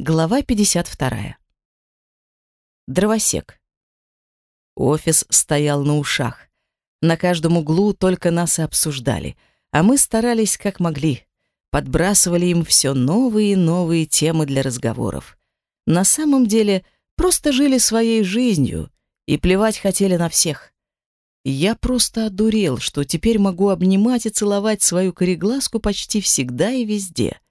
Глава 52. Дровосек. Офис стоял на ушах. На каждом углу только нас и обсуждали, а мы старались как могли. Подбрасывали им все новые и новые темы для разговоров. На самом деле, просто жили своей жизнью и плевать хотели на всех. Я просто одурел, что теперь могу обнимать и целовать свою кореглазку почти всегда и везде —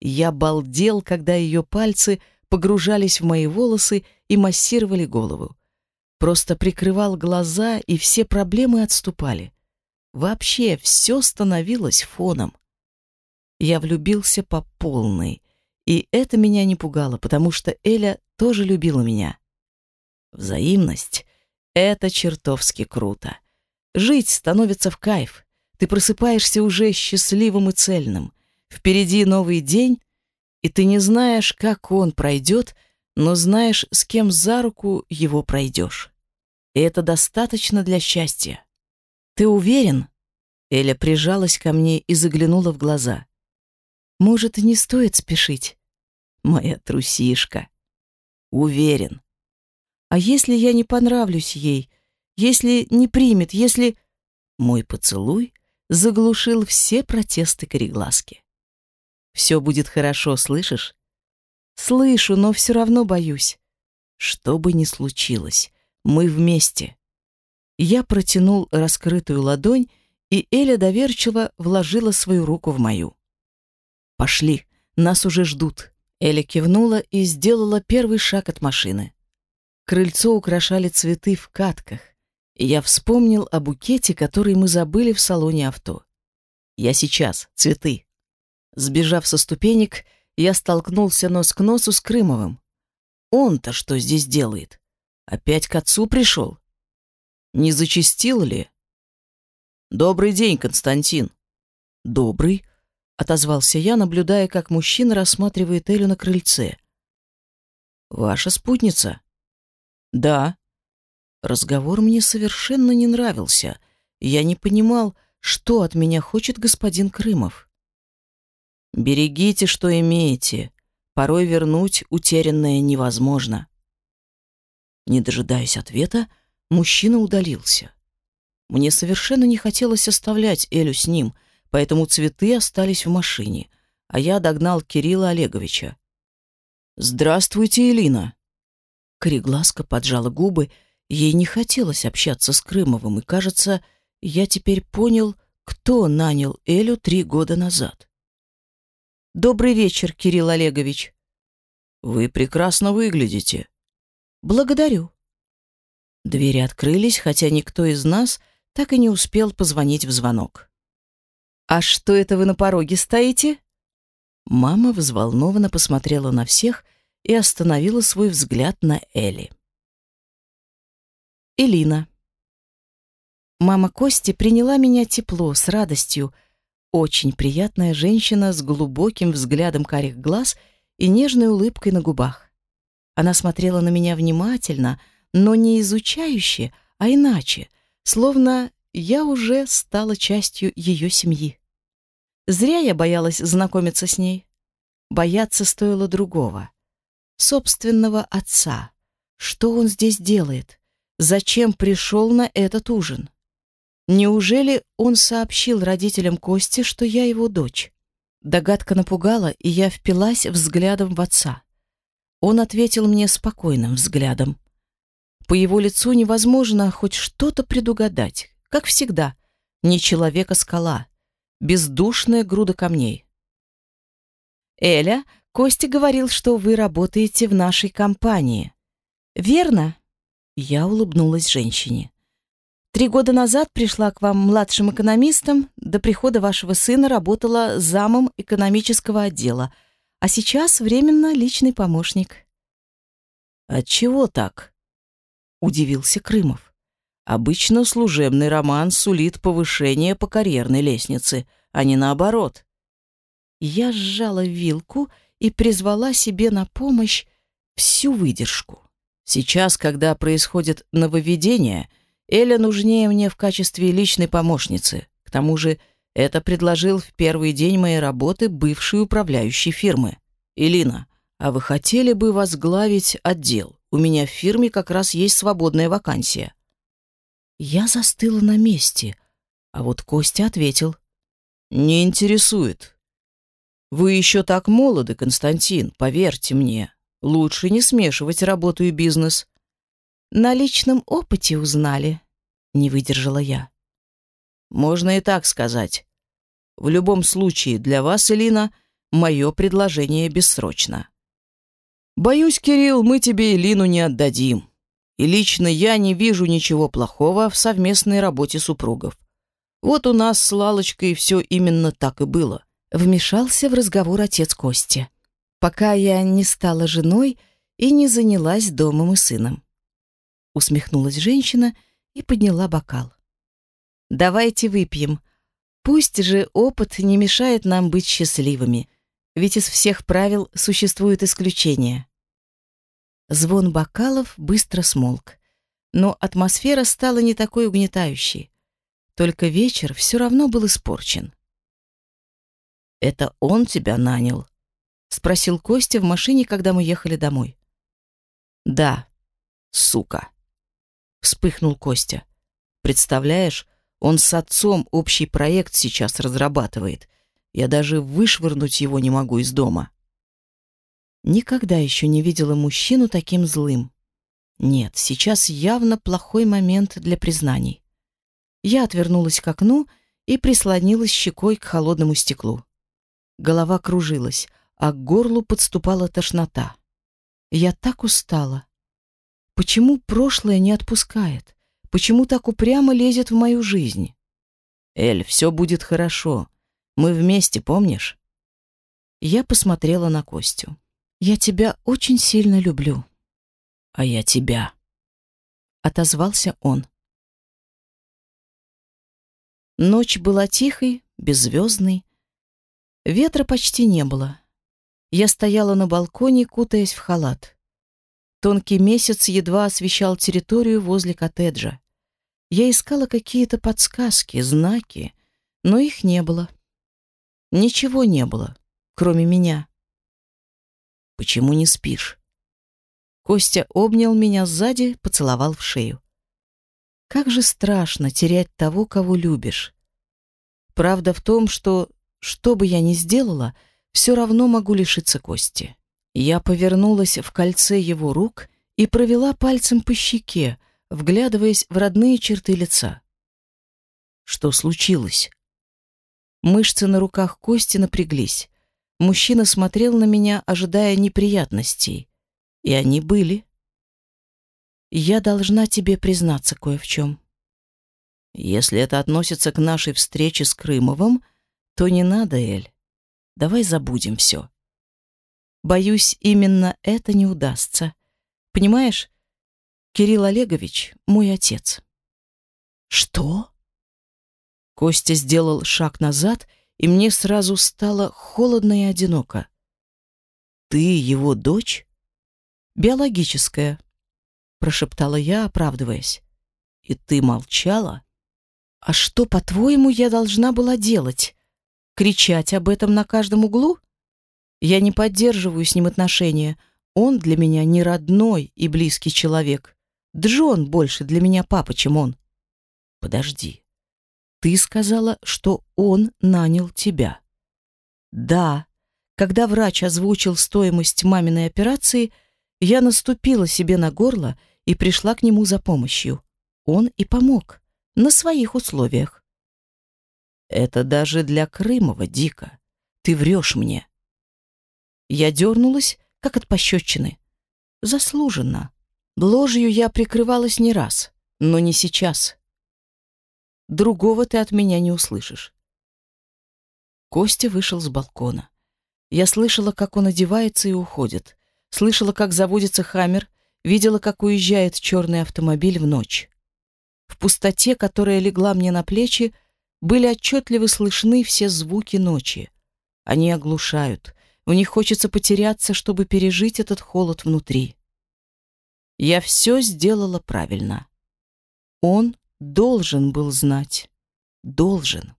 я балдел, когда ее пальцы погружались в мои волосы и массировали голову. Просто прикрывал глаза, и все проблемы отступали. Вообще все становилось фоном. Я влюбился по полной, и это меня не пугало, потому что Эля тоже любила меня. Взаимность — это чертовски круто. Жить становится в кайф. Ты просыпаешься уже счастливым и цельным. Впереди новый день, и ты не знаешь, как он пройдет, но знаешь, с кем за руку его пройдешь. И это достаточно для счастья. Ты уверен? Эля прижалась ко мне и заглянула в глаза. Может, не стоит спешить? Моя трусишка. Уверен. А если я не понравлюсь ей? Если не примет? Если... Мой поцелуй заглушил все протесты корегласки. Все будет хорошо, слышишь? Слышу, но все равно боюсь. Что бы ни случилось, мы вместе. Я протянул раскрытую ладонь, и Эля доверчиво вложила свою руку в мою. «Пошли, нас уже ждут». Эля кивнула и сделала первый шаг от машины. Крыльцо украшали цветы в катках, я вспомнил о букете, который мы забыли в салоне авто. «Я сейчас, цветы». Сбежав со ступенек, я столкнулся нос к носу с Крымовым. Он-то что здесь делает? Опять к отцу пришел? Не зачистил ли? Добрый день, Константин. Добрый, отозвался я, наблюдая, как мужчина рассматривает Элю на крыльце. Ваша спутница? Да. Разговор мне совершенно не нравился. Я не понимал, что от меня хочет господин Крымов. Берегите, что имеете. Порой вернуть утерянное невозможно. Не дожидаясь ответа, мужчина удалился. Мне совершенно не хотелось оставлять Элю с ним, поэтому цветы остались в машине, а я догнал Кирилла Олеговича. «Здравствуйте, Элина!» Корегласка поджала губы, ей не хотелось общаться с Крымовым, и, кажется, я теперь понял, кто нанял Элю три года назад. Добрый вечер, Кирилл Олегович. Вы прекрасно выглядите. Благодарю. Двери открылись, хотя никто из нас так и не успел позвонить в звонок. А что это вы на пороге стоите? Мама взволнованно посмотрела на всех и остановила свой взгляд на Эли. Элина. Мама Кости приняла меня тепло, с радостью, очень приятная женщина с глубоким взглядом карих глаз и нежной улыбкой на губах. Она смотрела на меня внимательно, но не изучающе, а иначе, словно я уже стала частью ее семьи. Зря я боялась знакомиться с ней. Бояться стоило другого. Собственного отца. Что он здесь делает? Зачем пришел на этот ужин? Неужели он сообщил родителям Кости, что я его дочь? Догадка напугала, и я впилась взглядом в отца. Он ответил мне спокойным взглядом. По его лицу невозможно хоть что-то предугадать. Как всегда, не человека-скала, бездушная груда камней. «Эля, Костя говорил, что вы работаете в нашей компании. Верно?» Я улыбнулась женщине. Три года назад пришла к вам младшим экономистом, до прихода вашего сына работала замом экономического отдела, а сейчас временно личный помощник. Отчего так? удивился Крымов. Обычно служебный роман сулит повышение по карьерной лестнице, а не наоборот. Я сжала вилку и призвала себе на помощь всю выдержку. Сейчас, когда происходит нововведение, Эля нужнее мне в качестве личной помощницы. К тому же это предложил в первый день моей работы бывший управляющий фирмы. Элина, а вы хотели бы возглавить отдел? У меня в фирме как раз есть свободная вакансия». Я застыла на месте, а вот Костя ответил. «Не интересует. Вы еще так молоды, Константин, поверьте мне. Лучше не смешивать работу и бизнес». «На личном опыте узнали», — не выдержала я. «Можно и так сказать. В любом случае, для вас, Элина, мое предложение бессрочно. Боюсь, Кирилл, мы тебе Элину не отдадим. И лично я не вижу ничего плохого в совместной работе супругов. Вот у нас с Лалочкой все именно так и было. Вмешался в разговор отец Кости. Пока я не стала женой и не занялась домом и сыном. Усмехнулась женщина и подняла бокал. «Давайте выпьем. Пусть же опыт не мешает нам быть счастливыми, ведь из всех правил существуют исключения. Звон бокалов быстро смолк, но атмосфера стала не такой угнетающей. Только вечер все равно был испорчен. «Это он тебя нанял?» — спросил Костя в машине, когда мы ехали домой. «Да, сука», — вспыхнул Костя. «Представляешь, он с отцом общий проект сейчас разрабатывает. Я даже вышвырнуть его не могу из дома. Никогда еще не видела мужчину таким злым. Нет, сейчас явно плохой момент для признаний. Я отвернулась к окну и прислонилась щекой к холодному стеклу. Голова кружилась, а к горлу подступала тошнота. Я так устала. Почему прошлое не отпускает? Почему так упрямо лезет в мою жизнь? Эль, все будет хорошо. Мы вместе, помнишь? Я посмотрела на Костю. Я тебя очень сильно люблю. А я тебя. Отозвался он. Ночь была тихой, беззвездной. Ветра почти не было. Я стояла на балконе, кутаясь в халат. Тонкий месяц едва освещал территорию возле коттеджа. Я искала какие-то подсказки, знаки, но их не было. Ничего не было, кроме меня. «Почему не спишь?» Костя обнял меня сзади, поцеловал в шею. Как же страшно терять того, кого любишь. Правда в том, что, что бы я ни сделала, все равно могу лишиться Кости. Я повернулась в кольце его рук и провела пальцем по щеке, вглядываясь в родные черты лица. Что случилось? Мышцы на руках Кости напряглись. Мужчина смотрел на меня, ожидая неприятностей. И они были. Я должна тебе признаться кое в чем. Если это относится к нашей встрече с Крымовым, то не надо, Эль. Давай забудем все. Боюсь, именно это не удастся. Понимаешь, Кирилл Олегович — мой отец. Что? Костя сделал шаг назад, и мне сразу стало холодно и одиноко. Ты его дочь? Биологическая, прошептала я, оправдываясь. И ты молчала? А что, по-твоему, я должна была делать? Кричать об этом на каждом углу? Я не поддерживаю с ним отношения. Он для меня не родной и близкий человек. Джон больше для меня папа, чем он. Подожди. Ты сказала, что он нанял тебя. Да. Когда врач озвучил стоимость маминой операции, я наступила себе на горло и пришла к нему за помощью. Он и помог. На своих условиях. Это даже для Крымова дико. Ты врешь мне. Я дернулась, как от пощечины. Заслуженно. Ложью я прикрывалась не раз, но не сейчас. Другого ты от меня не услышишь. Костя вышел с балкона. Я слышала, как он одевается и уходит. Слышала, как заводится хаммер, видела, как уезжает черный автомобиль в ночь. В пустоте, которая легла мне на плечи, были отчетливо слышны все звуки ночи. Они оглушают, в них хочется потеряться, чтобы пережить этот холод внутри. Я все сделала правильно. Он должен был знать. Должен.